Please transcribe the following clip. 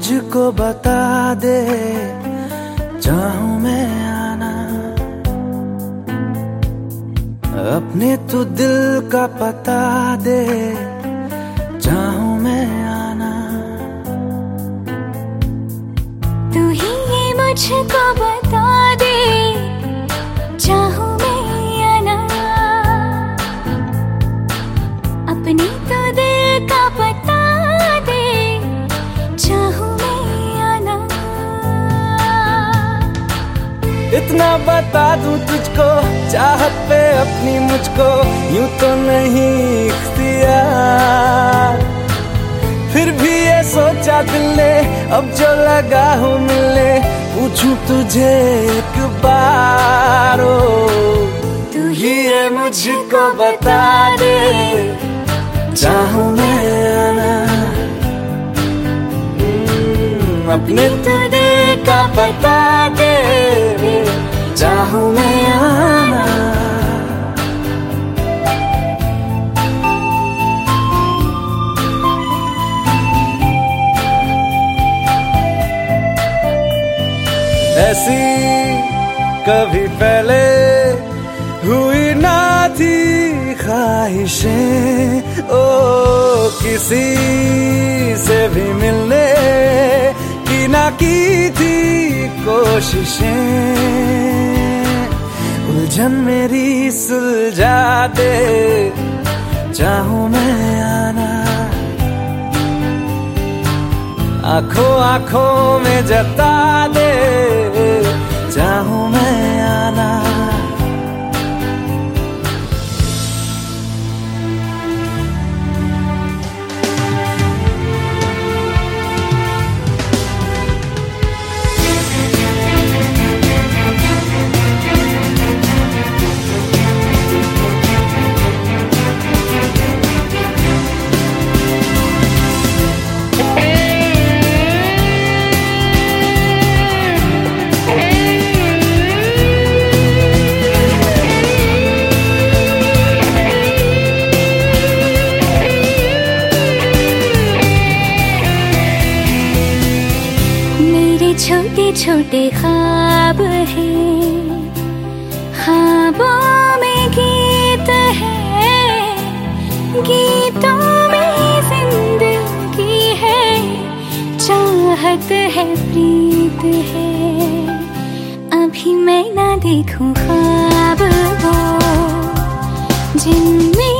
मुझको बता दे, चाहूँ मैं आना। अपने तो दिल का पता दे, चाहूँ मैं आना। तू ही मुझको बता दे। इतना बता दूँ तुझको चाहत पे अपनी मुझको यूँ तो नहीं इख्तियार। फिर भी ये सोचा दिल ने अब जो लगा हूँ मिलने पूछूँ तुझे एक बार ओ। तू ही ये मुझको बता दे। चाहूँ मैं आना। हम्म, अपने तो दिल का पता ऐसी कभी पहले हुई ना थी ख्वाहिशें। ओ, किसी से भी मिलने की ना की थी कोशिशें। उलझन मेरी सुलझा दे चाहूँ मैं आना। आँखों आँखों में जता दे चाहूँ मैं मेरे छोटे छोटे ख्वाब हैं। ख्वाबों में गीत है। गीतों में ज़िंदगी है। चाहत है, प्रीत है। अभी मैं ना देखूँ ख्वाब वो जिनमें